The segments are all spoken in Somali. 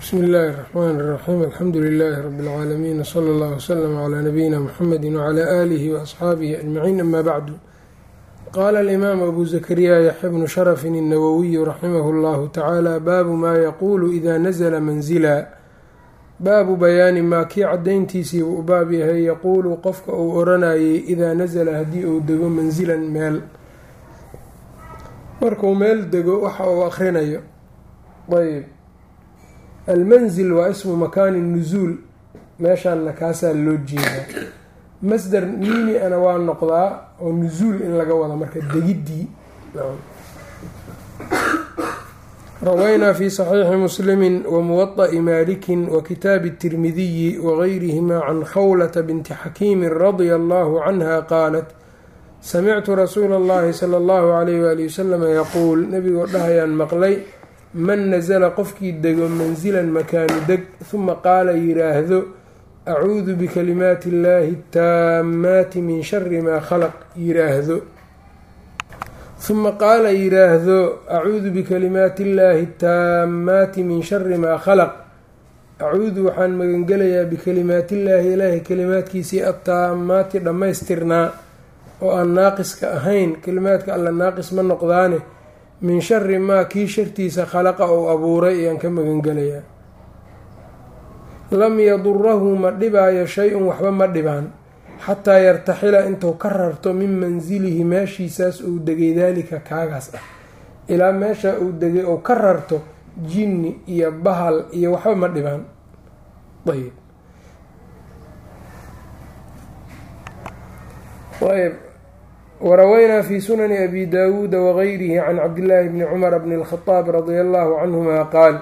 bsmi illaahi الرxmn الرaxيim alxamdu lilaahi rab اlcaalamiin wslى اllah wslm clى nabiyina mxamedi wclى alihi وaصxaabihi ajmaciin ama bacdu qaala alimaam abu zakariya yaxya bnu sharafin الnawowiyu raximah اllahu tacaala baabu maa yaquulu ida nazla manzila baabu bayaani maa kii cadayntiisiibuu u baab yahay yaquulu qofka uu oranayay idaa nasala haddii uu dego mansilan meel markuu meel dego waxa uu akrinayo ayb almanzil waa ismu makaani nusuul meeshaanna kaasaa loo jeedaa masder miini ana waa noqdaa oo nusuul in laga wado marka degiddii rawaynaa fi saxiixi muslimi wamuwaطa'i maalikin wa kitaabi الtirmidiyi wagayrihima can khawlata binti xakiimi radia allahu canha qaalat samictu rasuula اllahi salى اllahu alayh wali wasalama yaquul nabigoo dhahayaan maqlay man nasala qofkii dego mansilan makaanu deg huma qaala yiraahdo acuudu bikalimaati اllahi اtaamaati min shari maa khalaq yiraahdo. Huma qaala yiraahdo acuudu bikalimaati illaahi ataamaati min shari maa khalaq. Acuudu waxaan magangelayaa bikalimaatillaahi ilaahay kalimaadkiisii attaamaati dhammaystirnaa oo aan naaqiska ahayn. Kalimaadka alla naaqis ma noqdaane min shari maa kii shartiisa khalaqa ou abuuray ayaan ka magangelayaa. Lam yadurahu ma dhibaayo shay-un waxba ma dhibaan xataa yartaxila intuu ka rarto min mansilihi meeshiisaas uu degay daalika kaagaas ah. Ilaa meesha uu degay ou ka rarto jinni iyo bahal iyo waxba ma dhibaan. Ayb waraweynaa fi sunani abi daawuuda wagayrihi can cabdillaahi bni cumar bni اlkhadaab radia allahu canhuma qaal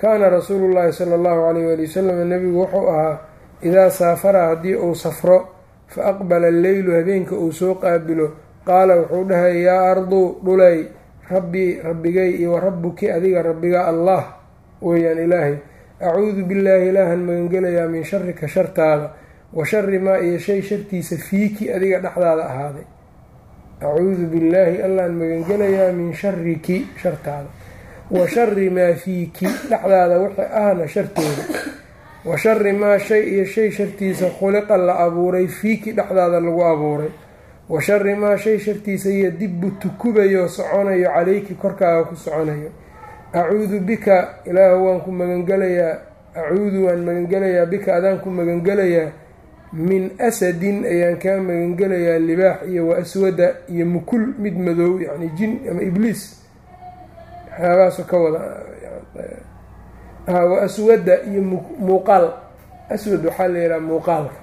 kaana rasuulu llahi sala allahu alayh wali wasalam nabigu wuxuu ahaa idaa saafara haddii uu safro fa aqbala alleylu habeenka uu soo qaabilo qaala wuxuu dhahay yaa ardu dhulay rabbii rabbigay iyo wa rabbuki adiga rabbiga allah weeyaan ilaahay acuudu billaahi ilaahan magangelayaa min sharika shartaada wa shari maa iyo shay shartiisa fiiki adiga dhexdaada ahaaday acuudu billaahi allaan magangelayaa min shariki shartaada. Wa shari maa fiiki dhexdaada wixii ahna shartooda wa shari maa shay iyo shay shartiisa khuliqa la abuuray fiiki dhexdaada lagu abuuray. Wa shari maa shay shartiisa yadibu tukubayo soconayo caleyki korkaaga ku soconayo. Acuudu bika ilaahu waan ku magangelayaa. Acuudu waan magangelayaa bika adaan ku magangelayaa min asadin ayaan kaa magangelayaa libaax iyo wa aswada iyo mukul mid madow yacni jin ama ibliis. Waxyaabahaasu ka wada wa aswada iyo muuqaal. Aswad waxaa la yidhaha muuqaalka.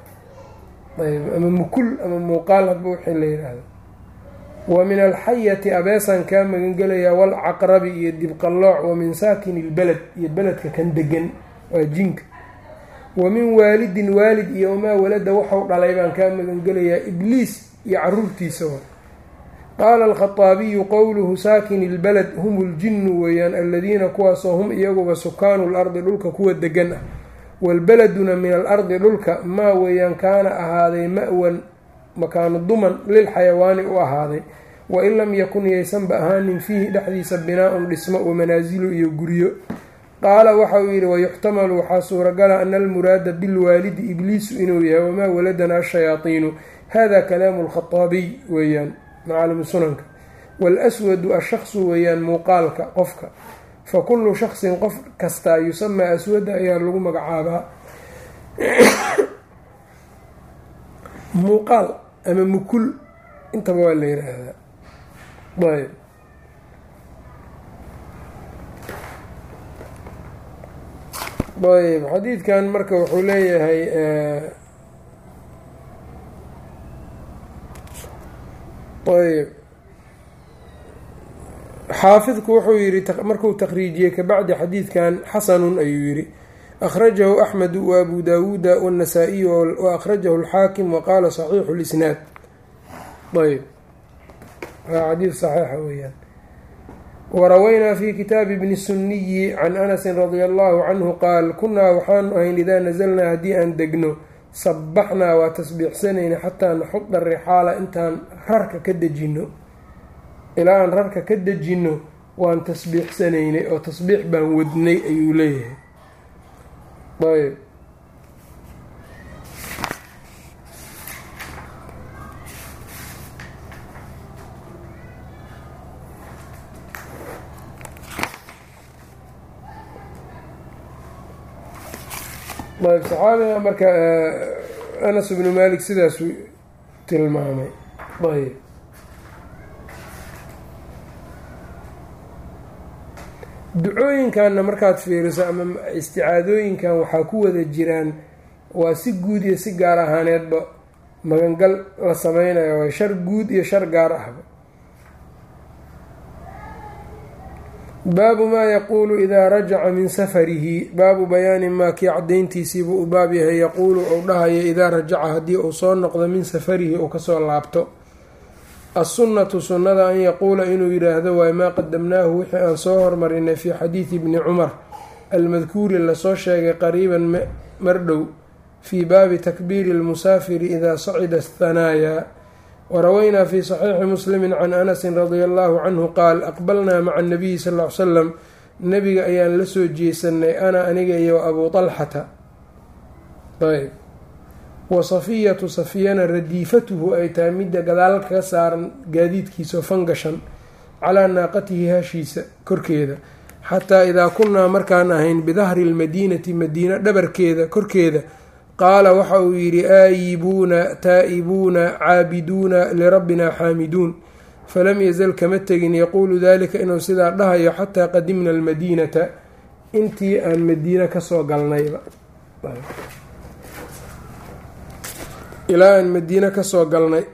Ayb ama mukul ama muuqaal hadba wixii la yidhaahdo wa min alxayati abeesaan kaa magangelayaa walcaqrabi iyo dibqallooc wa min saakini ilbeled iyo beledka kan degan waa jinka wa min waalidin waalid iyo wamaa walada waxau dhalay baan kaa magangelayaa ibliis iyo caruurtiisa qaala alkhaaabiyu qowluhu saakini ilbaled hum ljinnu weeyaan aladiina kuwaasoo hum iyaguba sukaanu lardi dhulka kuwa degan ah. Waalbeleduna min alardi dhulka maa weeyaan kaana ahaaday ma-wan makaanu duman lilxayawaani u ahaaday. Wain lam yakun yaysanba ahaanin fiihi dhexdiisa binaa-un dhismo wamanaasilu iyo guryo qaala waxa uu yidhi wayuxtamalu waxaa suuragala ana almuraada bilwaalidi ibliisu inuu yahay wamaa waladana ashayaatiinu hada kalaamu lkhaaabiy weeyaan macaalimu sunanka. Waalaswadu ashaksu weeyaan muuqaalka qofka. Fa kullu shaksin qof kastaa yusamaa aswada ayaa lagu magacaabaa. Muuqaal ama mukul intaba waa la yiraahdaa ayb ayb xadiidkan marka wuxuu leeyahay ayb. Xaafidku wuxuu yihi markuu takriijiyey kabacdi xadiidkan xasanun ayuu yihi akhrajahu axmedu wa abu daawuuda wاnnasaa-iyu wa akhrajahu alxaakim wa qaala saxiixu lisnaad ayb. Xadiid saxiixa weeyaan waraweynaa fi kitaabi bni sunniyi can anasin radia allahu canhu qaal kunaa waxaanu ahayn idaa nasalnaa haddii aan degno sabaxnaa waa tasbiixsanayna xataa naxuda rixaala intaan rarka ka dejino ilaa aan rarka ka dejino waan tasbiixsanaynay oo tasbiix baan wadnay ayuu leeyahay ayb saxaabiga marka anas bnu malik sidaasuu tilmaamay. Ayb ducooyinkanna markaad fiiriso ama isticaadooyinkan waxaa ku wada jiraan waa si guud iyo si gaar ahaaneedba magangal la sameynayo waa shar guud iyo shar gaar ahba baabu maa yaquulu idaa rajaca min safarihi. Baabu bayaani maa kii cadayntiisiibuu u baab yahay. Yaquulu uu dhahayo idaa rajaca haddii uu soo noqdo min safarihi uu ka soo laabto. Assunnatu sunnada an yaquula inuu yidhaahdo waay maa qadamnaahu wixii aan soo hormarinay fii xadiidi ibni cumar. Almadkuuri la soo sheegay qariiban mardhow fii baabi takbiiri lmusaafiri idaa sacida athanaaya waraweynaa fi saxiixi muslimi can anasin radia allahu canhu qaal aqbalnaa maca anabiyi sal ly salam nabiga ayaan la soo jeesanay ana aniga iyo abuu talxata ayb wa safiyatu safiyana radiifatuhu ay tahay midda gadaal kaga saaran gaadiidkiisa fangashan calaa naaqatihi hashiisa korkeeda xataa idaa kunnaa markaan ahayn bidahri lmadiinati madiina dhabarkeeda korkeeda qaala waxa uu yidhi aayibuuna taa'ibuuna caabiduuna lirabbina xaamiduun. Falam yazal kama tegin yaquulu dalika inuu sidaa dhahayo xataa qadimna almadiinata. Intii aan madiina ka soo galnayba. Ilaa aan madiine ka soo galnay.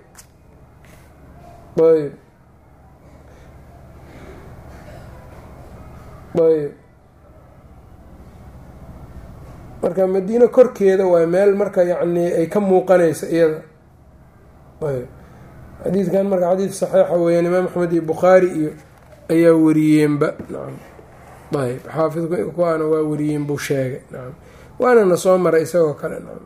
Ayb ayb marka madiine korkeeda waa meel marka yacni ay ka muuqanaysa iyada. Ayb. Xadiidkan marka xadiid saxiixa weeyaan imaam axmed iyo bukhaari iyo ayaa wariyeenba nacam ayb. Xaafidku kuwaana waa wariyeen buu sheegay. Nacam waana na soo maray isagoo kale. Nacam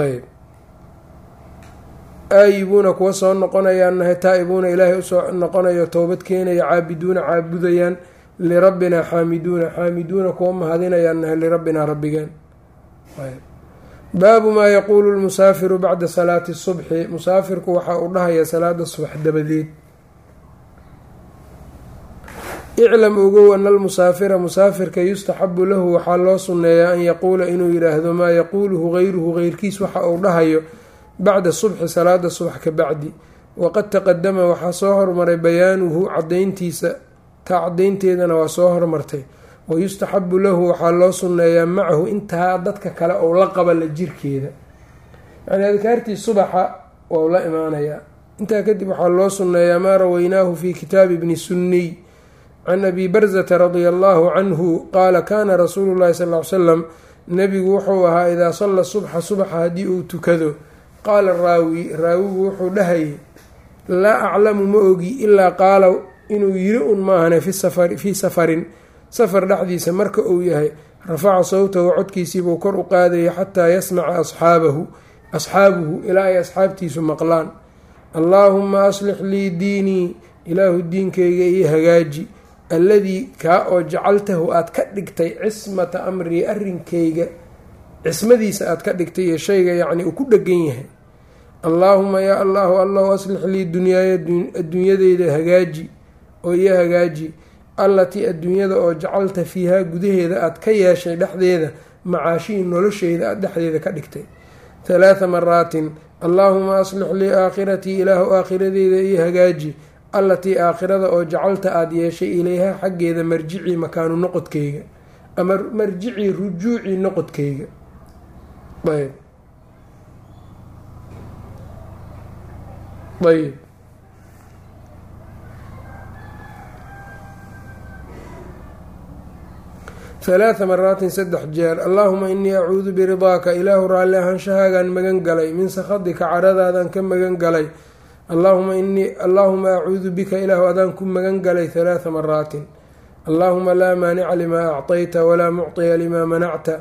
ayb. Aayibuuna kuwa soo noqonayaan nahay taa-ibuuna ilaahay u soo noqonayo toobad keenaya caabiduuna caabudayaan lirabbinaa xaamiduuna xaamiduuna kuwa mahadinayaan nahay lirabbinaa rabbigeen baabu maa yaquulu lmusaafiru bacda salaati subxi musaafirku waxa uu dhahaya salaada subax dabadeed iclam ogow ana almusaafira musaafirka yustaxabu lahu waxaa loo sunneeyaa an yaquula inuu yidhaahdo maa yaquuluhu gayruhu geyrkiis waxa uu dhahayo bacda subxi salaada subax ka bacdi waqad taqadama waxaa soo hormaray bayaanuhu cadayntiisa taa cadaynteedana waa soo hormartay. Wayustaxabu lahu waxaa loo sunneeyaa macahu intaa dadka kale ou la qaba la jirkeeda. Yacni adkaartii subaxa wau la imaanayaa. Intaa kadib waxaa loo sunneeyaa maa raweynaahu fi kitaabi bni sunniy can abi barzata radia allahu canhu qaala kaana rasuulu llahi sal ly salam nebigu wuxuu ahaa idaa salla subxa subaxa haddii uu tukado. Qaala raawi raawigu wuxuu dhahayay laa aclamu ma ogi ilaa qaala inuu yiri un maahane fii safarin. Safar dhexdiisa marka uu yahay rafaca sawtahu codkiisiibuu kor u qaadaya xataa yasmaca asxaabahu asxaabuhu ilaa ay asxaabtiisu maqlaan. Allaahuma aslix lii diinii ilaahu diinkayga io hagaaji. Alladii kaa oo jacaltahu aad ka dhigtay cismata amrii arrinkayga cismadiisa aad ka dhigtay iyo shayga yacni uu ku dhegan yahay. Allaahuma yaa allahu allahu aslix lii dunyaaya adduunyadeyda hagaaji oo iyo hagaaji allatii adduunyada oo jacalta fiihaa gudaheeda aad ka yeeshay dhexdeeda macaashihii nolosheyda aad dhexdeeda ka dhigtay. Halaatha maraatin allaahuma aslix lii aakhiratii ilaahu aakhiradeyda iyo hagaaji allatii aakhirada oo jacalta aada yeeshay ilayhaa xaggeeda marjicii makaanu noqodkeyga ama marjicii rujuucii noqodkeyga ayb. Ayb halaatha maraatin saddex jeer allaahuma inii acuudu biridaaka ilaahu raalli ahaanshahaagaan magan galay min sakhadika caradaadaan ka magan galay allaahuma inii allaahuma acuudu bika ilaahu adaan ku magan galay halaatha maraatin allaahuma laa maanica limaa actayta walaa mucطiya limaa manacta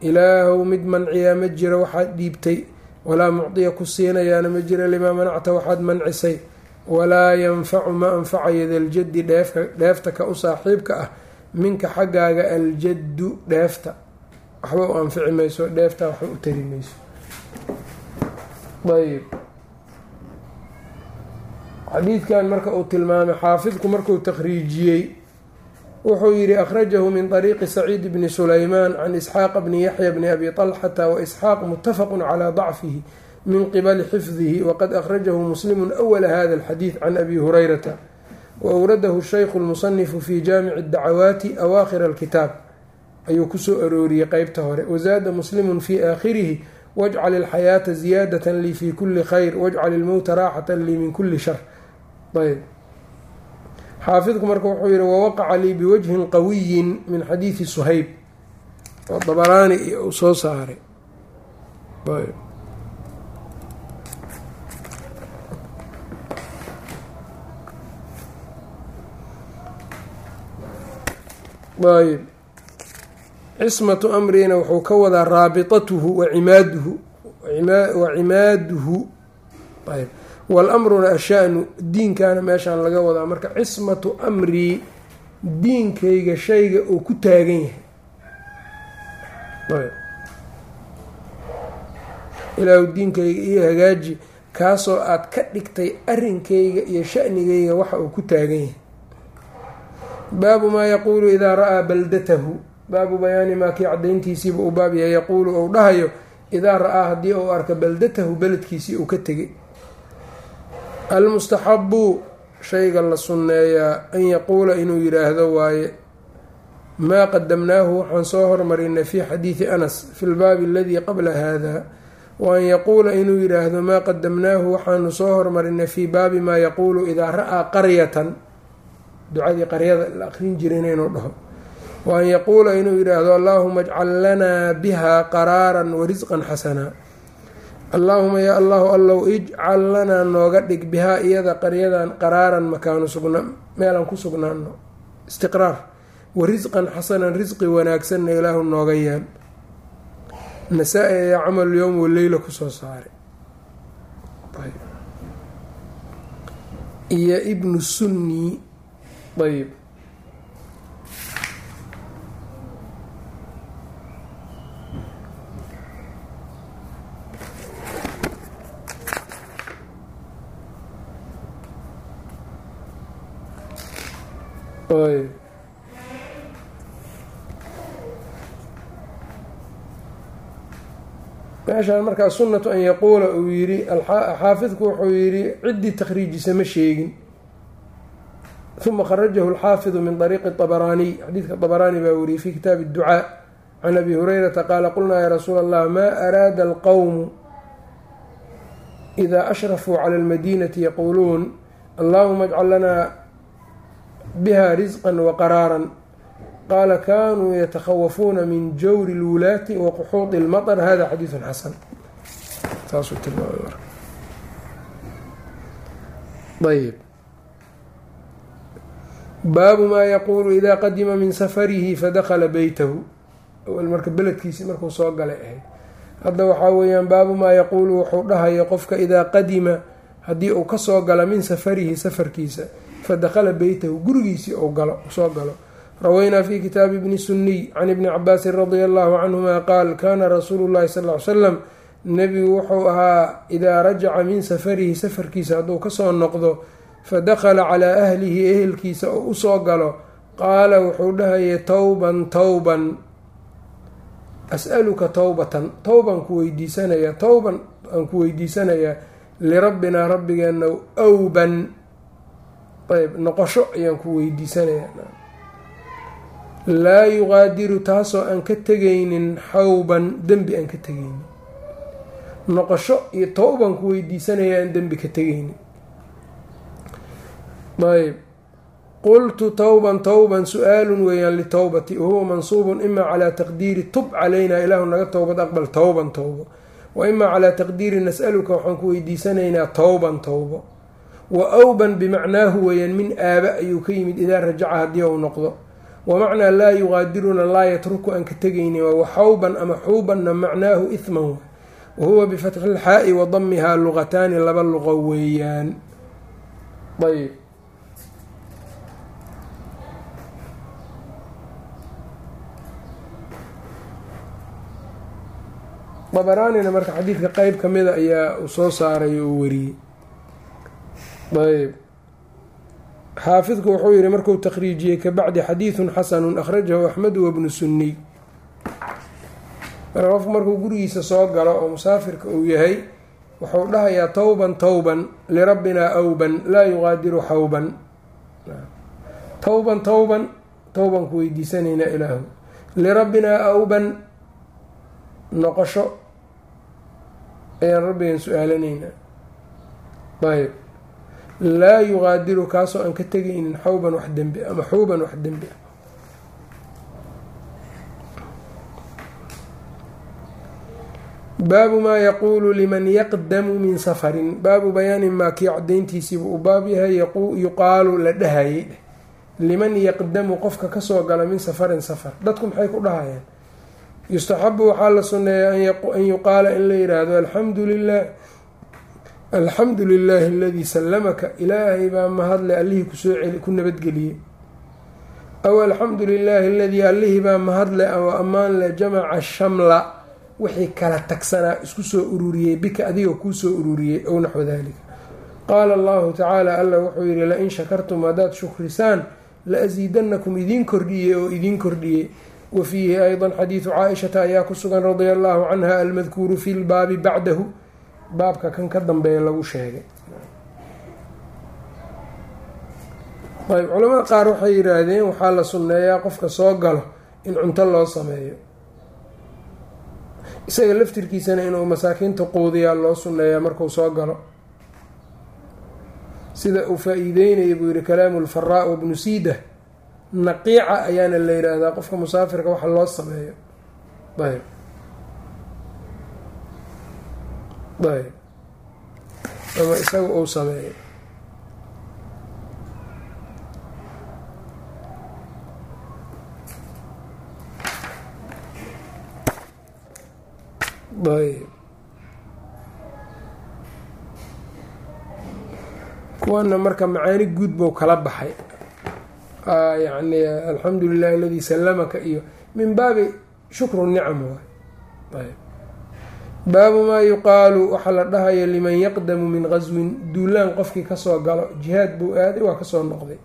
ilaahow mid manciyaa ma jiro waxaad dhiibtay walaa mucdiya ku siinayaana ma jiro limaa manacta waxaad mancisay walaa yanfacu ma anfacayo daljaddi dheefta ka u saaxiibka ah minka xaggaaga aljaddu dheefta waxba u anfici mayso dheefta waxba u tari mayso ayb xadiidkan marka uu tilmaamay xaafidku markuu takhriijiyey wuxuu yihi akhrajahu min طariiqi saciid bni sulaymaan can isxaaq bni yaxya bni abi طalxata waisxaaq mutafaqu calى dacfihi min qibali xifdihi waqad akhrajahu muslimu awala hada اlxadiid can abi hurayrata waawradahu shaykhu lmusanifu fi jaamici اdacawaati awaakhira alkitaab ayuu ku soo arooriyey qeybta hore wazaada muslimu fi aakhirihi wajcal ilxayaata ziyaadata lii fi kuli khayr wajcal ilmowta raaxata lii min kuli shar ayb xaafidku marka wuxuu yihi wawaqaca lii biwajhin qawiyin min xadiidi suhayb oo dabaraani iyo uu soo saaray ayb cismatu amrina wuxuu ka wadaa raabitatuhu wacimaaduhu wa cimaaduhu. Ayb walamruna ashanu diinkaana meeshaan laga wadaa. Marka cismatu amrii diinkayga shayga uu ku taagan yahay. Ilaahu diinkayga iyo hagaaji kaasoo aad ka dhigtay arinkayga iyo shanigayga waxa uu ku taagan yahay baabu maa yaquulu idaa ra'aa baldatahu. Baabu bayaani maa kii cadayntiisiiba uu baab yahay yaquulu ou dhahayo idaa ra'aa haddii uu arka baldatahu beledkiisii uu ka tegay almustaxabu shayga la sunneeyaa an yaquula inuu yidhaahdo waaye maa qadamnaahu waxaan soo hormarinay fii xadiidi anas fi lbaabi aladii qabla hada wa an yaquula inuu yidhaahdo maa qadamnaahu waxaanu soo hormarinay fii baabi maa yaquulu idaa ra'aa qaryatan ducadii qaryada la aqrin jirayna inuu dhaho. Wa an yaquula inuu yidhaahdo allaahuma ajcal lanaa biha qaraaran warisqan xasanaa allaahuma yaa allahu allow ijcal lanaa nooga dhig bihaa iyada qaryadan qaraaran makaanu sugna meelaan ku sugnaano istiqraar wa risqan xasanan risqi wanaagsanna ilaahu nooga yeel. Nasaa-i ayaa camal yowm waleyla ku soo saaray. Iyo ibnu sunni ayb ayb meeshaan markaa sunnatu an yaquula uu yidhi xaafidku wuxuu yidhi ciddii takhriijisa ma sheegin uma kharajahu alxaafidu min ariiqi abaraaniy xadiidka abaraani baa wariyey fii kitaabi adducaa. Can abi hurayrata qaala qulnaa yaa rasuula allah maa araada alqowmu idaa ashrafuu cala almadiinati yaquuluun? Allahuma ajcal lanaa biha risqan waqaraaran qaala kaanuu yatakhawafuuna min jawri lwulaati wa quxuudi اlmaطr hada xadiidun xasan. Ayb baabu maa yaquulu idaa qadima min safarihi fadakhala beytahu marka beledkiisii markuu soo galay ahayd. Hadda waxaa weeyaan baabu maa yaquulu wuxuu dhahayo qofka idaa qadima haddii uu ka soo galo min safarihi safarkiisa fadakhala beytahu gurigiisii soo galo. Rawaynaa fi kitaabi bni suniy can ibni cabaasin radia allahu canhuma qaal kana rasuulu llahi sal ly slam nebigu wuxuu ahaa idaa rajaca min safarihi safarkiisa hadduu ka soo noqdo fadakhala calaa ahlihi ehelkiisa oo u soo galo. Qaala wuxuu dhahayay towban towban as-aluka towbatan towbaan ku weydiisanayaa towban aan ku weydiisanayaa lirabbinaa rabbigeenna awban. Ayb noqosho ayaan ku weydiisanayaa laa yuqaadiru taasoo aan ka tegaynin xawban dembi aan ka tegaynin. Noqosho iyo towbaan ku weydiisanaya aan dembi ka tegaynin ayb qultu towban towban su'aalun weeyaan litowbati wahuwa mansuubun ima calaa taqdiiri tub calaynaa ilaahu naga towbad aqbal towban towbo wa imaa calaa taqdiiri nas'aluka waxaan ku weydiisanaynaa towban towbo wa awban bimacnaahu weeyaan min aaba ayuu ka yimid idaa rajaca haddii uu noqdo. Wa macnaa laa yuqaadiruna laa yatruku aan ka tegayni waa waxawban ama xuubanna macnaahu ihman wa huwa bifatxi lxaa'i wa damihaa luqataani laba luqo weeyaan. Ayb dabaraanina marka xadiidka qeyb ka mida ayaa uu soo saaray oo wariyey ayb. Xaafidku wuxuu yihi markuu takriijiyey kabacdi xadiidun xasanun akhrajahu axmedu wabnu suniy marka qofku markuu gurigiisa soo galo oo musaafirka uu yahay wuxuu dhahayaa towban towban lirabbinaa awban laa yuqaadiru xawban. Towban towban towban ku weydiisanaynaa ilaahu lirabbinaa awban noqosho ayaan rabbigan su'aalanaynaa. Ayb laa yuqaadiru kaasoo aan ka tegaynin xawban wax dembi ama xuuban wax dembi ah. Baabu maa yaquulu liman yaqdamu min safarin. Baabu bayaani maa kii cadayntiisiibuu u baab yahay. Yuqaalu la dhahayay. Liman yaqdamu qofka ka soo gala min safarin safar. Dadku maxay ku dhahayaan yustaxabu waxaa la sunneeya an yuqaala in la yidhaahdo alxamdu lilah alxamdu lilaahi aladii sallamaka ilaahay baa mahadle allihii ku soo celi ku nabadgeliyey aw alxamdu lilaahi aladii allihii baa mahadle oo ammaan le jamaca shamla wixii kala tagsanaa isku soo ururiyey bika adiga kuu soo ururiyey ow naxwu dalika qaala allahu tacaala alla wuxuu yihi la-in shakartum haddaad shukrisaan la asiidanakum idiin kordhiyey oo idiin kordhiyey wa fiihi aydan xadiidu caaishata ayaa ku sugan radia allahu canha almadkuuru fi lbaabi bacdahu. Baabka kan ka dambeeya lagu sheegay. Ayb culamada qaar waxay yidhaahdeen waxaa la sunneeyaa qofka soo galo in cunto loo sameeyo. Isaga laftirkiisana inuu masaakiinta quudiyaa loo sunneeyaa marku soo galo. Sida uu faa-iideynaya buu yihi kalaamu lfaraa wabnu siida naqiica ayaana la yidhaahdaa qofka musaafirka waxa loo sameeyo. Ayb ayb ama isaga uu sameeyo. Ayb kuwana marka macaani guud buu kala baxay yani alxamdu lilahi aladii sallamaka iyo min baabi shukru nicam waay. Baabu maa yuqaalu waxaa la dhahaya liman yaqdamu min qaswin duulaan qofkii ka soo galo jihaad buu aaday waa ka soo noqday.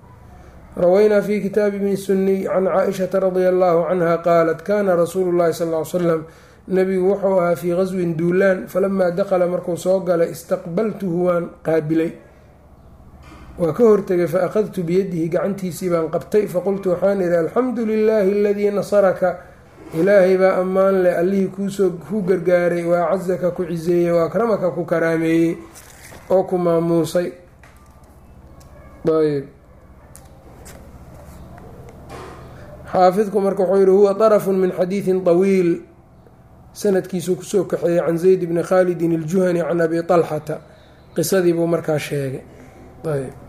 Rawaynaa fi kitaabi bni suniy can caaishata radia allahu canha qaalat kana rasuulu llahi sal ly slam nabigu wuxuu ahaa fii qaswin duulaan falamaa dakala markuu soo galay istaqbaltuhu waan qaabilay waa ka hortegay fa akhadtu biyadihi gacantiisii baan qabtay faqultu waxaan idhi alxamdu lilaahi aladii nasaraka. Ilaahay baa ammaan leh allihii kuusoo ku gargaaray wa acazaka ku ciseeyey wa akramaka ku karaameeyey oo ku maamuusay. Ayb xaafidku marka wuxuu yihi huwa darafun min xadiidin طawiil sanadkiisuu ku soo kaxeeyey can zayd bni khaalidin iljuhani can abi طalxata qisadii buu markaa sheegay. Ayb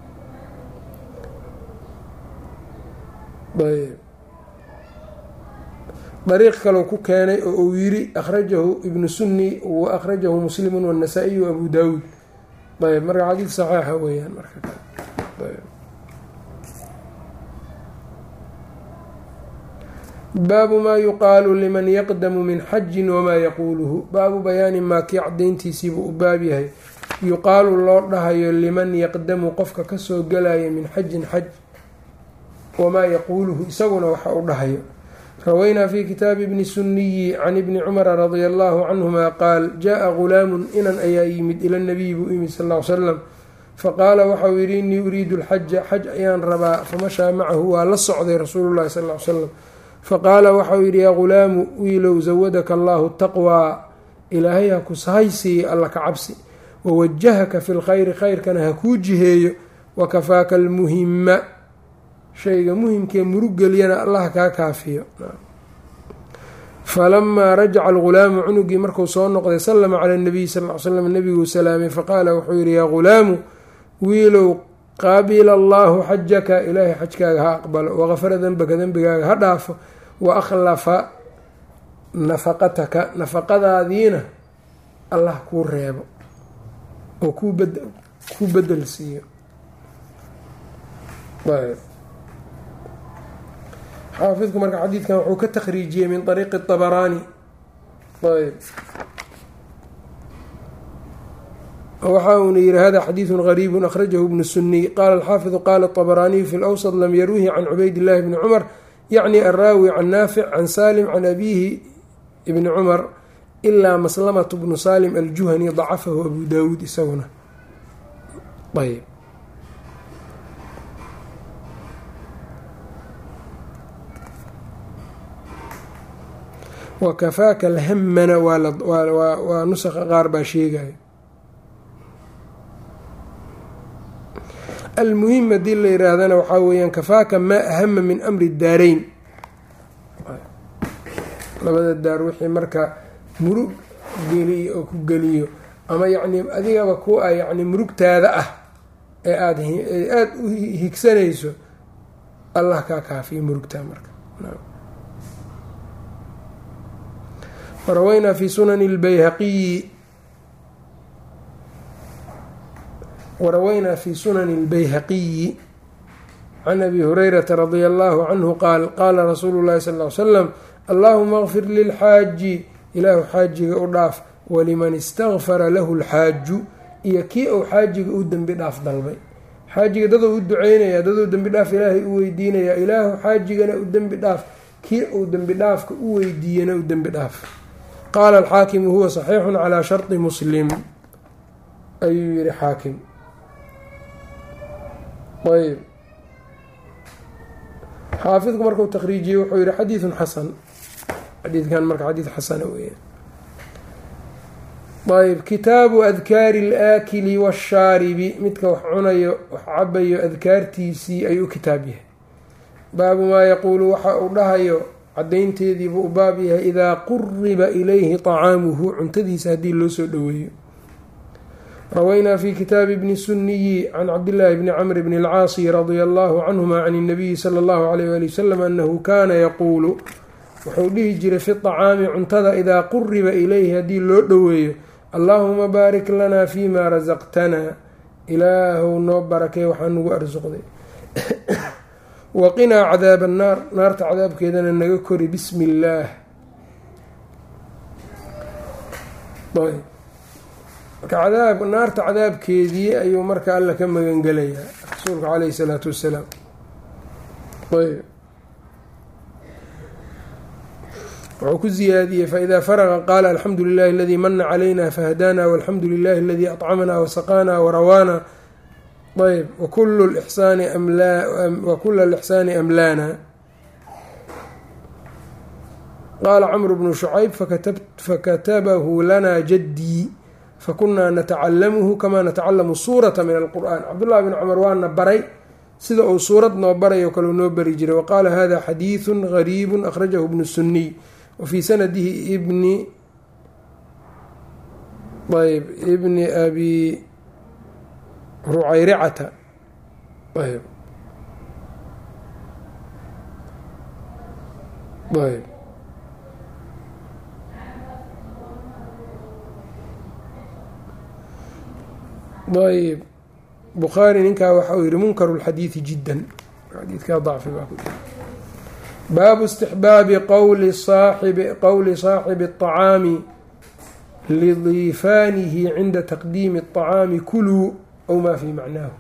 dariiq kaleu ku keenay oo uu yiri akhrajahu ibnu sunni wa akhrajahu muslimu wاnasa-iy wa abu daawuud ayb marka xadiid saxiixa weeyaan marka baabu maa yuqaalu liman yaqdamu min xajin wamaa yaquuluhu. Baabu bayaani maa kii cadayntiisiibuu u baab yahay. Yuqaalu loo dhahayo liman yaqdamu qofka ka soo galaya min xajin xaj wamaa yaquuluhu isaguna waxa u dhahayo. Rawaynaa fi kitaabi bni suniyi can ibni cumara radia allahu canhuma qaal jaa gulaamun inan ayaa yimid ila nabiyi buu yimid sal l salam faqaala waxau yihi inii uriidu lxaja xaj ayaan rabaa famashaa macahu waa la socday rasuulu llahi sal l salam faqaala waxau yidhi yaa gulaamu wiilow zawadaka allahu taqwaa ilaahay ha ku sahaysiiye alla ka cabsi. Wawajahaka fi lkhayri khayrkana ha kuu jiheeyo wakafaaka almuhima shayga muhimkee murugeliyana allah kaa kaafiyo. Falamaa rajaca algulaamu cunugii marku soo noqday salama cala nabiyi sal l slam nabiguu salaamay faqaala wuxuu yihi yaa gulaamu wiilow qaabila allaahu xajaka ilaahay xajkaaga ha aqbalo waqafara denbaka dembigaaga ha dhaafo wa akhlafa nafaqataka nafaqadaadiina allah kuu reebo oo kuu bedel siiyo xaafidku marka xadiidkan wuxuu ka takriijiyey min ariiqi abaraani waxa uuna yihi hada xadiidu gariibu akhrajahu ibnu suniy qaala alxaafidu qaala abaraaniyu fi lawsad lam yaruuhi can cubaydillaahi bni cumar yacni araawi can naafic can salim can abiihi ibni cumar ilaa maslamatu bnu salim aljuhani dacafahu abu daawuud isaguna. Ayb. Wa kafaaka alhamana waa nusaqa qaar baa sheegayo almuhim haddii la yihaahdana waxaa weeyaan kafaaka maa ahama min amri daarayn. Labada daar wixii marka murug geliyo oo ku geliyo ama yacni adigaba ku a yacni murugtaada ah ee aada aada u higsanayso allah kaa kaafiyo murugtaa marka waraweynaa fi sunani اlbayhaqiyi waraweynaa fi sunani اlbayhaqiyi can abi hurayrata radia allahu canhu qaal qaala rasuulu llahi sal ly slam allahuma اغfir lilxaaji ilaahu xaajiga u dhaaf waliman istakfara lahu lxaaju iyo kii uu xaajiga u dembi dhaaf dalbay xaajiga daduu u duceynaya daduu dembi dhaaf ilaahay u weydiinaya ilaahu xaajigana u dembi dhaaf kii uu dembi dhaafka u weydiiyana u dembi dhaaf qaala alxaakimu huwa saxiixun calaa shardi muslim ayuu yihi xaakim ayb xaafidku markuu takriijiyey wuxuu yihi xadiidun xasan xadiidkan marka xadiid xasana weya ayb kitaabu adkaari alaakili waashaaribi midka wax cunayo wax cabayo adkaartiisii ayuu kitaab yahay baabu maa yaquulu waxa uu dhahayo cadaynteediibuu u baab yahay idaa quriba ilayhi طacaamuhu cuntadiisa haddii loo soo dhoweeyo rawaynaa fi kitaabi bni suniyi can cabdillaahi bni camr bni اlcaasi radia allahu canhuma can اnabiyi sala اllahu alayh wali wasalam anahu kaana yaquulu wuxuu dhihi jiray fi طacaami cuntada idaa quriba ilayhi haddii loo dhoweeyo allaahuma baarik lanaa fiima rasaqtanaa ilaahow noo barakee waxaa nagu arsuqday waqinaa cadaab annaar naarta cadaabkeedana naga kori bismi illaah cadaab naarta cadaabkeedii ayuu marka alla ka magangelayaa rasuulka caleyhi salaatu wassalaam ayb. Wuxuu ku ziyaadiyey faإida faraqa qaala alxamdu lilahi aladii mana calayna fahdana walxamdu lilahi aladii aطcamana wasaqaana warawaana ayb wakula lixsaani amlaana qaala cmr bnu shucayb fakatabahu lana jadii fakunaa natacalamuhu kama natacalamu suurata min alqur'an cabdullahi bn cumar waana baray sida uu suurad noo barayo kaleu noo bari jiray waqaala hada xadiidu gariibu akhrajahu bnu suniy wfي sanadihi ibni ayb ibni abi rucayricata ayb ayb ayb bukhaari ninkaa waxa uu yihi munkar اlxadiidi jida xadiidkaa dacfi baa ku jira baabu istixbaabi qowli saaxibi qowli saaxibi الطacaami lidiifaanihi cinda taqdiimi الطacaami kuluu ow maa fii macnaahu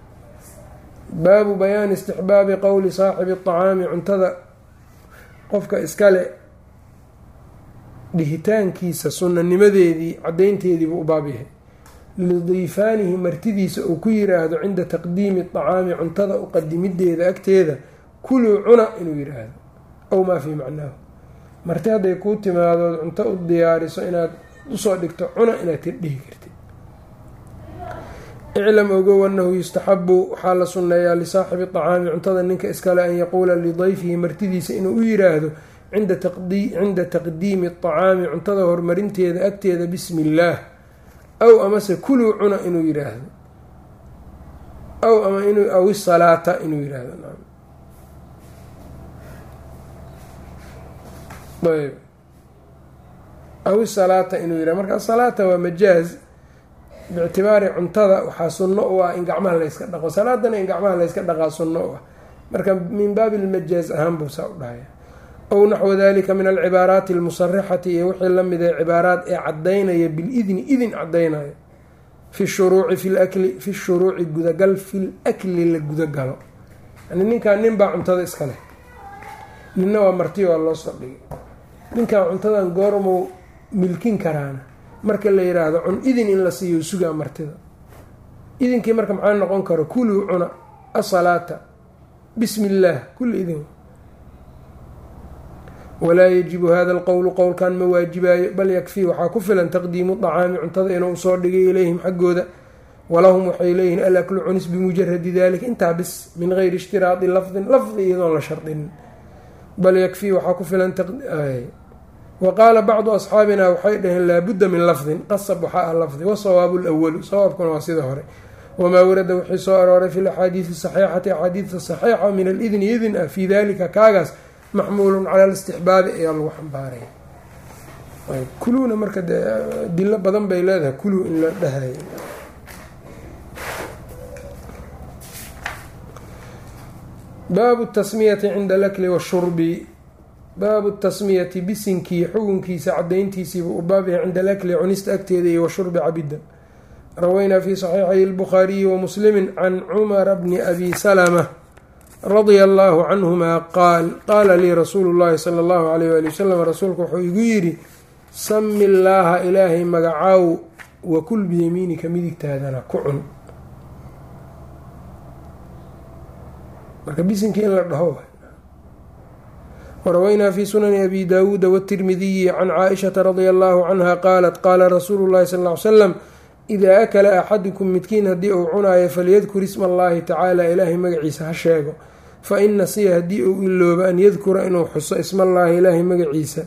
baabu bayaani istixbaabi qowli saaxibi الطacaami cuntada qofka iskale dhihitaankiisa sunanimadeedii cadaynteedii buu u baab yahay lidiifaanihi martidiisa uu ku yiraahdo cinda taqdiimi الطacaami cuntada uqadimideeda agteeda kuluu cuna inuu yiraahdo ow maa fii macnaahu marti hadday kuu timaadood cunto u diyaariso inaad usoo dhigto cuna inaad ka dhihi kartid iclam ogow anahu yustaxabu waxaa la sunneeyaa lisaaxibi acaami cuntada ninka iskale an yaquula lidayfihi martidiisa inuu u yiraahdo cinda taqdiimi acaami cuntada horumarinteeda agteeda bismi illaah aw amase kuluu cuna inuu yiraahdo aw ama in aw isalaata inuu yiraahdo ayb aw isalaata inuu yiraahdo marka asalaata waa majaaz biictibaari cuntada waxaa sunno u ah in gacmaha layska dhaqo. Salaadana in gacmaha layska dhaqaa sunno u ah. Marka min baabi lmajaaz ahaan buu saa u dhahaya. Ow naxwu dalika min alcibaaraati almusarixati iyo wixii la mid ee cibaaraad ee cadaynaya bilidni idin cadaynaya fi shuruuci fi lakli fi shuruuci gudagal fi lakli la gudagalo. Yani ninkan nin baa cuntada iska leh. Ninna waa marti waa loo soo dhigay. Ninkan cuntadan goormuu milkin karaana marka la yiraahdo cun idin in la siiyo sugaa martida. Idinkii marka maxaa noqon karo kuluu cuna asalaata bismi illaah kulli idin. Walaa yajibu hada alqowlu qowlkan ma waajibaayo bal yakfii waxaa ku filan taqdiimu dacaami cuntada inuu soo dhigay ilayhim xaggooda walahum waxay leeyihiin alaklu cunis bimujaradi dalika intaa bis min geyri ishtiraadi lafdin lafdi iyadoon la shardinin. Bal yakfii waxaa ku filan wa qaala bacdu asxaabina waxay dhaheen laabudda min lafdin qasab waxaa ah lafdi wasawaabu lwalu sawaabkuna waa sida hore. Wamaa warada wixii soo arooray fi laxaadiidi saxiixati axaadiidta saxiixa min alidni idin ah fii dalika kaagaas maxmuulun cala alistixbaabi ayaa lagu xambaaraya kuluuna marka de dilo badan bay leedahay kuluu in la dhahay baabu tasmiyati cinda alakli washurbi baabu tasmiyati bisinkii xugunkiisa cadayntiisiiba u baab yahay cinda alakli cunista agteeda iyo washurbi cabidda. Rawaynaa fi saxiixay اlbukhaariyi wamuslimi can cumara bni abi salma radia allahu canhuma qaal qaala lii rasuulu llahi sala allahu alayh wali wasalam rasuulku wuxuu igu yidhi sami illaaha ilaahay magacaaw wa kul biyamiinika midigtaadana ku cun. Marka bisinkii in la dhaho warawaynaa fi sunani abi daawuuda watirmidiyi can caaishata radia allahu canha qaalat qaala rasuulu llahi sal ly slam idaa akala axadukum midkiin haddii uu cunaayo falyadkur isma allahi tacaala ilaahay magaciisa ha sheego fa in nasiya haddii uu iloobo an yadkura inuu xuso ismallaahi ilaahay magaciisa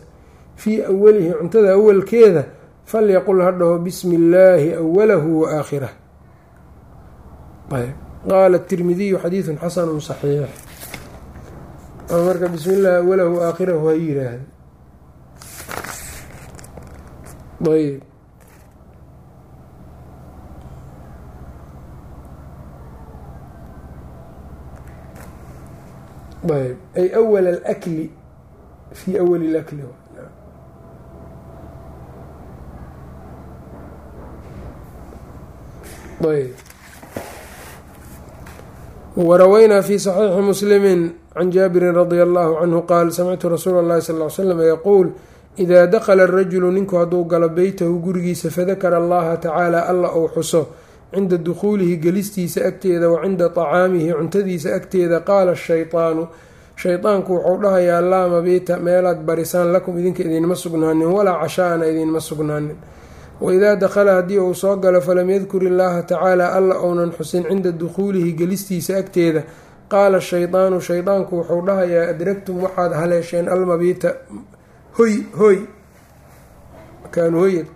fii awalihi cuntada awalkeeda falyaqul ha dhaho bismi illaahi awalahu wa aakhirah qaala tirmidiyu xadiidun xasanu saxiix marka bismi illaahi awalahu wa aakhirahu ha yiraahda ayb ayb ay awal alakli fi awali lakli ayb warawaynaa fi saxiixi muslimi can jaabirin radia allahu canhu qaal samictu rasuula اllahi sal ly slam yaquul idaa dakala arajulu ninku hadduu galo beytahu gurigiisa fadakara allaha tacaala alla ou xuso cinda dukhuulihi gelistiisa agteeda wa cinda tacaamihi cuntadiisa agteeda qaala shaytaanu shaydaanku wuxuu dhahayaa laa mabiita meelaad barisaan lakum idinka idinma sugnaanin walaa cashaana idinma sugnaanin waidaa dakhala haddii uu soo galo falam yadkur illaaha tacaala alla ounan xusin cinda dukhuulihi gelistiisa agteeda qaala shaydaanu shaydaanku wuxuu dhahayaa adragtum waxaad haleesheen almabiita. Hoy hoy. Makaanu hoyad.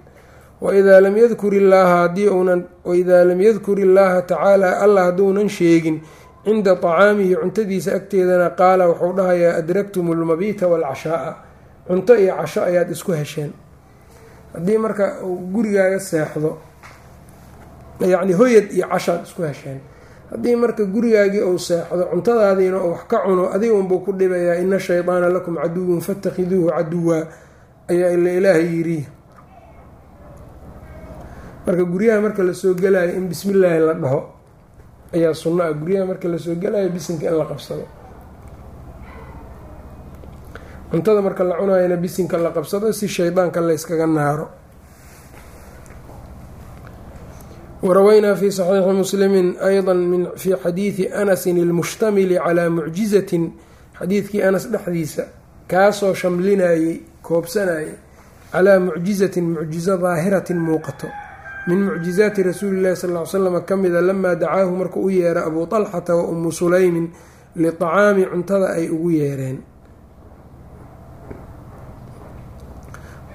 Waidaa lam yadkur illaaha haddii uunan waidaa lam yadkur illaaha tacaala alla hadduunan sheegin cinda tacaamihi cuntadiisa agteedana qaala wuxuu dhahayaa adragtum almabiita waalcashaaa. Cunto iyo casho ayaad isku hesheen. Haddii marka uu gurigaaga seexdo yacni hoyad iyo cashaad isku hesheen haddii marka gurigaagii uu seexdo cuntadaadiina uu wax ka cuno adiga unbuu ku dhibayaa ina shaydaana lakum caduwun fatakhiduuhu caduwaa ayaa ila ilaahay yiri marka guryaha marka la soo gelayo in bismillaahi la dhaho ayaa sunno ah. Guryaha marka la soo gelayo bisinka in la qabsado. Cuntada marka la cunayana bisinka la qabsado si shaydaanka layskaga naaro warawaynaa fii saxiixi muslimi ayda fii xadiidi anasin ilmushtamili calaa mucjizatin xadiidkii anas dhexdiisa kaasoo shamlinayey koobsanayay calaa mucjizatin mucjizo daahiratin muuqato min mucjizaati rasuuli llahi sal ly slam ka mida lamaa dacaahu markuu u yeeray abuu talxata wa ummu sulaymin liطacaami cuntada ay ugu yeereen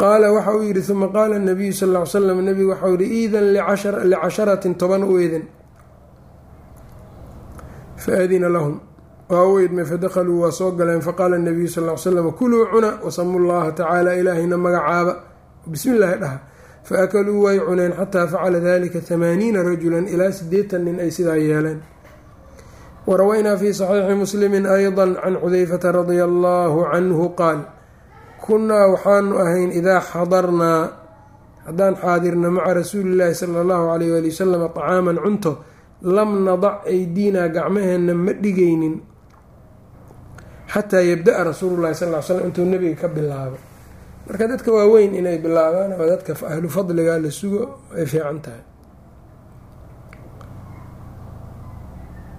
qaala waxa uu yidhi uma qaala nabiyu sal ly slam nabigu waxau yihi iidan licasharatin toban u eedan faadina lahum waa u idmay fadakhaluu waa soo galeen faqaala nabiyu sal slam kuluu cuna wasamu llaha tacaala ilaahayna magacaaba. Bismi illaahi dhaha faakaluu way cuneen xataa facala dalika hamaaniina rajulan ilaa sideetan nin ay sidaa yeeleen. Warawaynaa fi saxiixi muslimi ayضa can xudeyfata radia allahu canhu qaal kunnaa waxaanu ahayn idaa xadarnaa haddaan xaadirna maca rasuulillaahi sala allahu alayh waali wasalam طacaaman cunto lam nadac aydiinaa gacmaheenna ma dhigaynin xataa yabda-a rasuulu llahi sal l slam intuu nebiga ka bilaabo marka dadka waaweyn inay bilaabaan ama dadka ahlu fadliga la sugo ay fiican tahay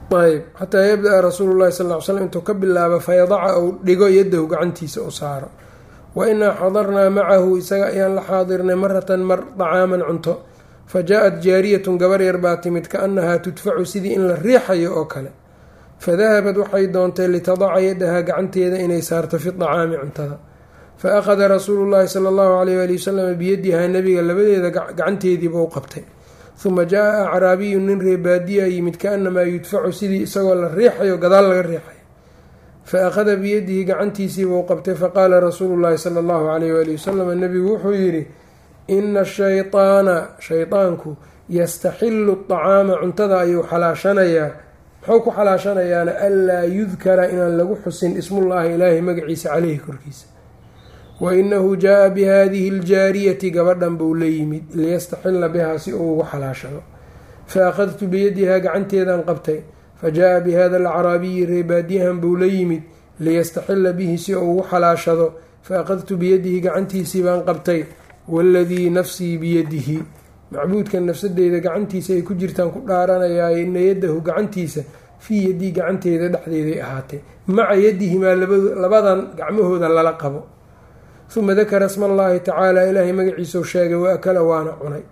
ayb xataa yabda-a rasuulu llahi sal l slam intuu ka bilaabo fayadaca ou dhigo yadahu gacantiisa u saaro wa inaa xadarnaa macahu isaga ayaan la xaadirnay maratan mar dacaaman cunto. Fa jaa-at jaariyatun gabar yar baa timid ka-annahaa tudfacu sidii in la riixayo oo kale. Fa dahabad waxay doontay litadaca yadahaa gacanteeda inay saarto fi dacaami cuntada. Fa akhada rasuulu llaahi sala allahu alayh ali wasalam biyadihaa nabiga labadeeda gacanteediiba u qabtay. Huma jaa acraabiyu nin reebaadiya yimid ka-anamaa yudfacu sidii isagoo la riixayo gadaal laga riixayo fa akhada biyadihi gacantiisiibuu qabtay faqaala rasuulu llaahi sala allahu alayh waali wasalam nabigu wuxuu yidhi ina ashaytaana shaydaanku yastaxilu acaama cuntada ayuu xalaashanayaa muxuu ku xalaashanayaana anlaa yudkara inaan lagu xusin ismullaahi ilaahay magaciisa caleyhi korkiisa wa inahu jaa-a bihadihi aljaariyati gabadhan buu la yimid liyastaxila bihaa si uu ugu xalaashado fa akhadtu biyadihaa gacanteedan qabtay fa jaa-a bihada alacraabiyi reebaadiyahan buu la yimid liyastaxila bihi si uu ugu xalaashado fa akhadtu biyadihi gacantiisii baan qabtay waaladii nafsii biyadihi macbuudka nafsadeyda gacantiisa ay ku jirtaan ku dhaaranayaa ina yadahu gacantiisa fii yadii gacanteeda dhexdeeday ahaatay maca yadihimaa labadan gacmahooda lala qabo uma dakara sma allaahi tacaala ilaahay magaciisau sheegay wa akala waana cunay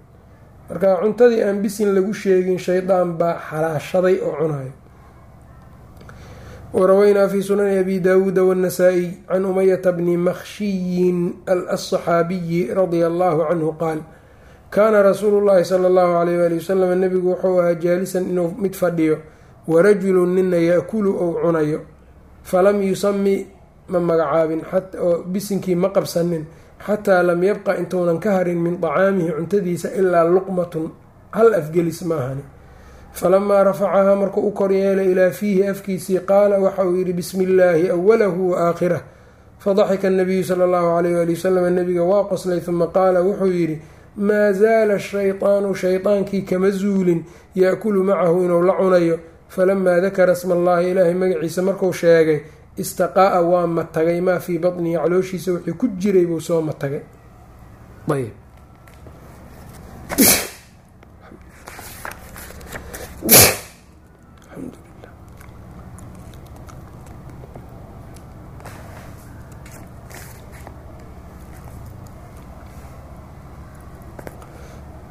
marka cuntadii aan bisin lagu sheegin shaydaan baa xalaashaday oo cunayo waraweynaa fi sunani abi daawuuda wاnnasaa-iy can umayata bni makhshiyin asaxaabiyi radia allahu canhu qaal kaana rasuulu llahi sala allahu alayh wali wasalam nabigu wuxuu ahaa jaalisan inuu mid fadhiyo warajulun nina yaakulu ou cunayo falam yusami ma magacaabin oo bisinkii ma qabsanin xataa lam yabqa intuunan ka harin min dacaamihi cuntadiisa ilaa luqmatun hal afgelis maahani. Falamaa rafacahaa markuu u koryeelay ilaa fiihi afkiisii qaala waxa uu yidhi bismi illaahi awalahu wa aakhirah. Fadaxika anabiyu sala allahu alayh ali wasalam nabiga waa qoslay uma qaala wuxuu yidhi maa zaala shaytaanu shaydaankii kama zuulin yaakulu macahu inuu la cunayo. Falamaa dakara sma allaahi ilaahay magaciisa marku sheegay istaqaa-a waa matagay maa fii batnihi calooshiisa wixii ku jiray buu soo matagay. Ayb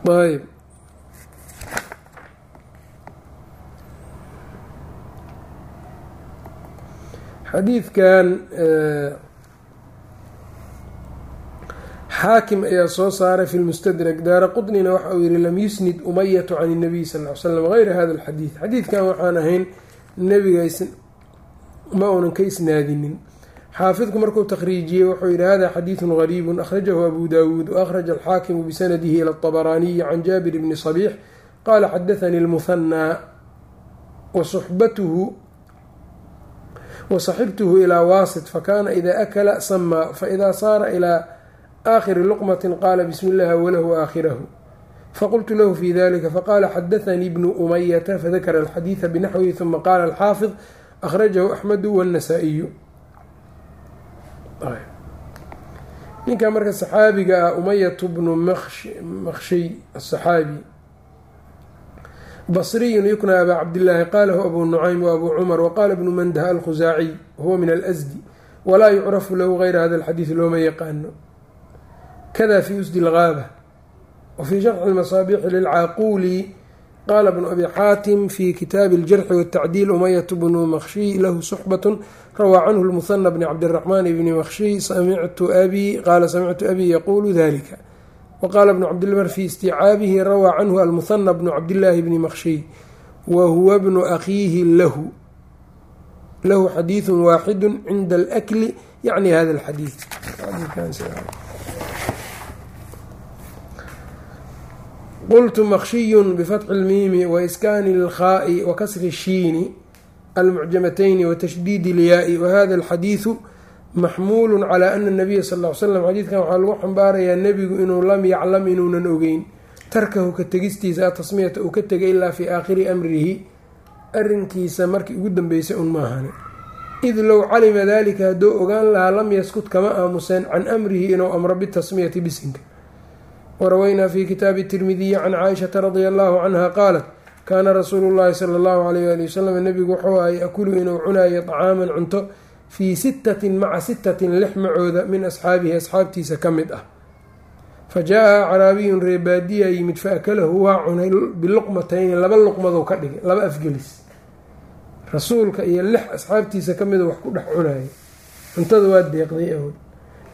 ayb xadiidkan xaakim ayaa soo saaray fi lmustadrak daara qudnina waxa uu yihi lam yusnid umayatu can اnabiy sal l slam gayra hada alxadiid xadiidkan waxaan ahayn nebiga ma uunan ka isnaadinin xaafidku markuu takhriijiyey wuxuu yihi hada xadiidu gariibu akhrajahu abu dawuud waأkhraja alxaakimu bisanadihi ilى اطabaraaniyi can jaabir bni صabiix qala xadaثanii اlmuhanaa wasuxbatuhu wasaxibtuhu ilaa waasit fakaana idaa akala samaa faidaa saara ilaa aakhiri luqmatin qaala bismi illaahi walahu aakhirahu. Faqultu lahu fi dalika faqaala xadaanii bnu umayata fadakara alxadiida binaxwihi uma qaala alxaafid akhrajahu axmedu wannasaa'iyu ninka marka saxaabiga ah umayatu bnu makhshiy asaxaabi basriyun yukna abaa cabdillaahi qalahu abu nucaym waabuu cumar waqaala bnu mandah alkhusaaciy wahuwa min alsdi walaa yucrafu lahu gayra hada alxadiid looma yaqaano. Kada fi usdi lgaaba wafii sharxi lmasaabiixi lilcaaquuli qaala bnu abi xaatim fi kitaabi aljarxi watacdiil umayat bnu makhshiy lahu suxbat rawaa canhu lmuhana bni cabdiraxmaan bni makhshiy samictu abi qaala samictu abi yaquulu dalika waqaala bnu cabdilbar fi isticaabihi rawaa canhu almuhana bnu cabdillaahi bni makhshiy wa huwa bnu akhiihi lahu lahu xadiidu waaxidu cinda alakli yacni hada alxadiid qultu makhshiyun bifatxi lmiimi waiskaani lkhaa'i wakasri shiini almucjamatayni watashdiidi ilyaai wahada alxadiidu maxmuulun calaa ana nabiya sal l slam xadiidkan waxaa lagu xambaarayaa nebigu inuu lam yaclam inuunan ogeyn. Tarkahu ka tegistiisa atasmiyata uu ka tegay ilaa fii aakhiri amrihi arrinkiisa markii ugu dambeysay un maahane id low calima dalika hadduu ogaan lahaa lam yaskut kama aamuseen can amrihi inuu amro bitasmiyati bisinka. Waraweynaa fi kitaabi tirmidiyi can caaishata radia allahu canha qaalat kaana rasuulu llahi sala allahu alayh ali wasalam nebigu wuxuu ahay akulu inuu cunayo طacaaman cunto fii sittatin maca sittatin lix macooda min asxaabihi asxaabtiisa ka mid ah. Fa jaa-a acraabiyun reebaadiya yimid fa akalahu waa cunay biluqmatayni laba luqmadou ka dhigay laba afgelis. Rasuulka iyo lix asxaabtiisa ka mida wax ku dhex cunaya cuntada waa deeqday awel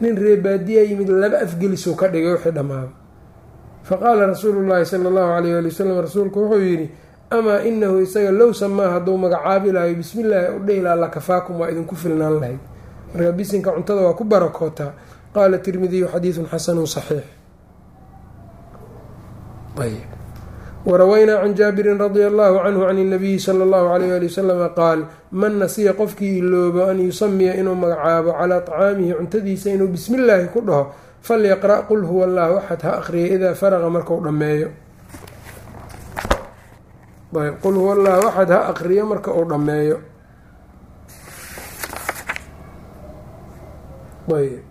nin reebaadiya yimid laba afgelisou ka dhigay wixii dhammaaday fa qaala rasuulu llaahi sala allahu alayh ali wasalam rasuulku wuxuu yidhi amaa inahu isaga low samaa hadduu magacaabi lahayo bismillaahi u dhihi laha lakafaakum waa idinku filnaan lahayd. Marka bisinka cuntada waa ku barakootaa. Qaala tirmidiyu xadiidun xasanun saxiix. Ayb waraweynaa can jaabirin radia allahu canhu can اnabiyi sala allahu alayh ali wasalama qaal man nasiya qofkii iloobo an yusamiya inuu magacaabo calaa طacaamihi cuntadiisa inuu bismi illaahi ku dhaho falyaqra' qul huwa allahu axad ha akhriya idaa faraqa markau dhammeeyo ayb qul huwa allahu axad ha aqriyo marka uu dhammeeyo. Ayb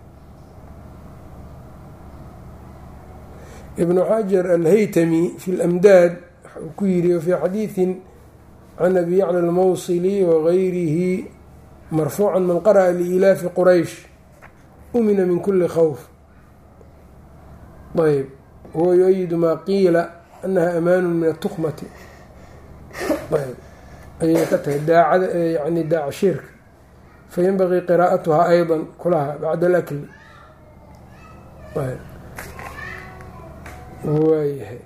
ibnu xajar alhaytami fi lamdaad waxa uu ku yiri wafii xadiidin can abi yacla almawsili wagayrihi marfuucan man qara'a liilaafi quraysh umina min kuli khawf. Ayb huwa yu-ayidu maa qiila anaha amaanu min atukmati ayay ka tahay. Daacada yani daaca shirka fayanbagii qiraa'atuhaa ayضa kulaha bacda alakli. Waayahay.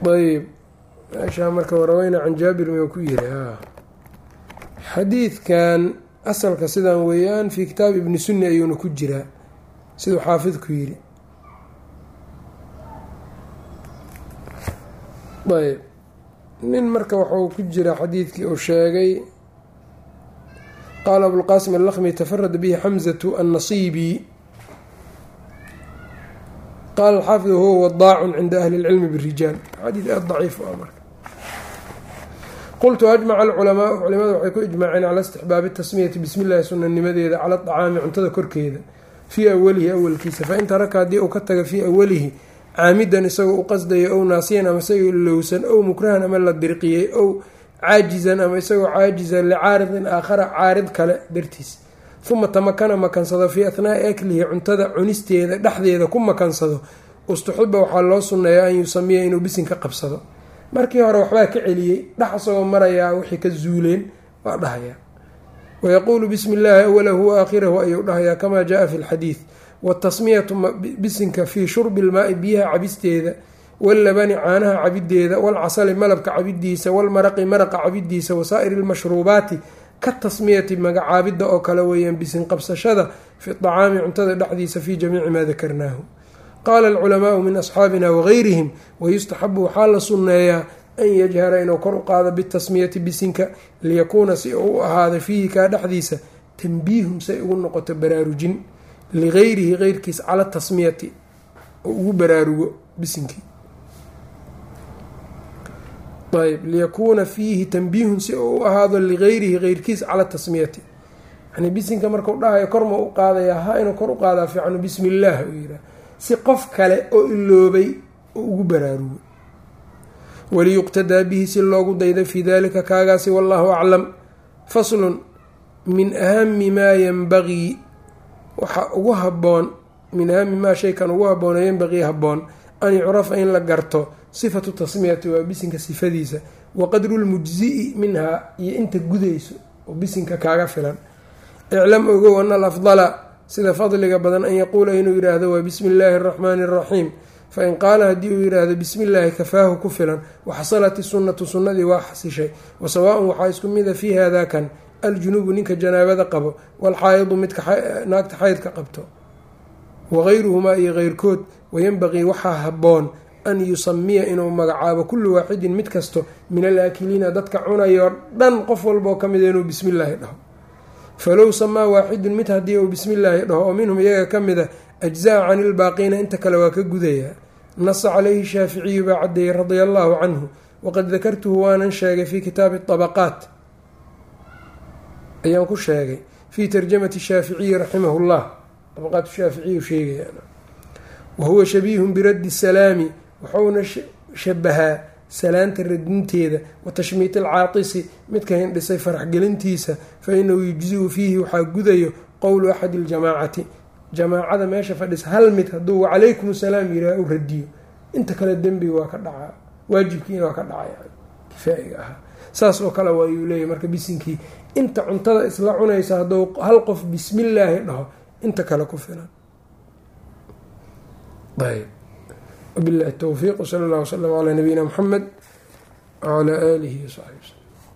Ayb meeshaa marka waraweyna can jaabir miyuu ku yiri xadiidkan asalka sidan weeyaan fii kitaabi ibni sunni ayuuna ku jiraa. Siduu xaafidku yiri ayb nin marka wuxuu ku jira xadiidkii uu sheegay qaala abulqaasim allaqmi tafarada bihi xamzatu annasiibi. Qaala alxaafid huwa wadaacun cinda ahli اlcilmi birijaal. Xadiid aada daciif ah marka qultu ajmaca alculamaau culimada waxay ku ijmaaceen cala istixbaabi tasmiyati bismi llahi sunanimadeeda cala aطacaami cuntada korkeeda fii awalihi awalkiisa fain taraka haddii uu ka taga fii awalihi caamidan isagoo u qasdayo ow naasiyan ama isagoo lowsan ow mukrahan ama la dirqiyey ow caajizan ama isagoo caajizan licaaridin aakhara caarid kale dartiis. Uma tamakana makansado fii athnaa'i aklihi cuntada cunisteeda dhexdeeda ku makansado. Ustuxiba waxaa loo sunneeyaa an yusamiya inuu bisin ka qabsado markii hore waxbaa ka celiyey dhex isagoo marayaa wixii ka zuuleen waa dhahayaa wayaquulu bismi illaahi awalahu wa aakhirahu ayuu dhahayaa kamaa jaa fi lxadiid watasmiyatu bisinka fii shurbi ilmaai biyaha cabisteeda wallabani caanaha cabideeda walcasali malabka cabidiisa walmaraqi maraqa cabidiisa wasaa'iri lmashruubaati ka tasmiyati magacaabidda oo kale weeyaan bisin qabsashada fi acaami cuntada dhexdiisa fii jamiici maa dakarnaahu qaala alculamaau min asxaabina wageyrihim wayustaxabu waxaa la sunneeyaa an yajhara inuu kor u qaado bitasmiyati bisinka liyakuuna si uu u ahaada fiihi kaa dhexdiisa tanbiihun say ugu noqoto baraarujin ligayrihi geyrkiis cala tasmiyati oo ugu baraarugo bisinkii ayb liyakuuna fiihi tanbiihun si uu u ahaado ligayrihi geyrkiis cala tasmiyati yani bisinka markau dhahayo korma u qaadaya ha inuu kor u qaadaa fiicanu bismi uu yihaah si qof kale oo iloobay oo ugu baraarugo waliyuqtadaa bihi si loogu dayda fii dalika kaagaasi wallahu aclam. Faslun min ahami maa yanbagii waxaa ugu haboon min ahami maa shaykan ugu habboon oo yanbaqii habboon an yucrafa in la garto sifatu tasmiyati waa bisinka sifadiisa. Wa qadru lmujzi'i minhaa iyo inta gudayso oo bisinka kaaga filan. Iclam ogow ana alafdala sida fadliga badan an yaquula inuu yidhaahdo waa bismi illaahi araxmaani araxiim fain qaala haddii uu yidhaahdo bismi illaahi kafaahu ku filan. Waxasalat isunnatu sunnadii waa xasishay. Wa sawaaun waxaa isku mida fii haadakan aljunubu ninka janaabada qabo. Walxaayidu midka naagta xaydka qabto. Wagayruhumaa iyo keyrkood wayanbaqii waxaa habboon an yusamiya inuu magacaabo kullu waaxidin mid kasto min alaakiliina dadka cunayoo dhan qof walboo ka mida inuu bismi illaahi dhaho falow samaa waaxidun mid haddii uu bismi illaahi dhaho oo minhum iyaga ka mida ajza'a cani ilbaaqiina inta kale waa ka gudayaa nasa calayhi shaaficiyu baa caddeeyey radia allaahu canhu waqad dakartuhu waanan sheegay fii kitaabi طabaqaat ayaan ku sheegay fii tarjamati shaaficiyi raximah llah abaqaat shaaficiyu sheegaya wahuwa shabiihun biraddi salaami wuxuuna shabahaa salaanta radinteeda wa tashmiiti alcaatisi midka hindhisay faraxgelintiisa fa inahu yujziu fiihi waxaa gudayo qowlu axadi iljamaacati jamaacada meesha fadhisa hal mid hadduu wacalaykum salaam yiraha u radiyo. Inta kale dembiga waa ka dhacaa waajibkiina waa ka dhacay kifaa'iga ahaa saas oo kale waayuu leeyahy marka bisinkii inta cuntada isla cunaysa hadduu hal qof bismillaahi dhaho inta kale ku filan wabillahi towfiiq wsala allah wslam calaa nabiyina muxamed wcalaa aalihi wsaxbi